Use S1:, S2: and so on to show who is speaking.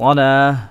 S1: 我呢，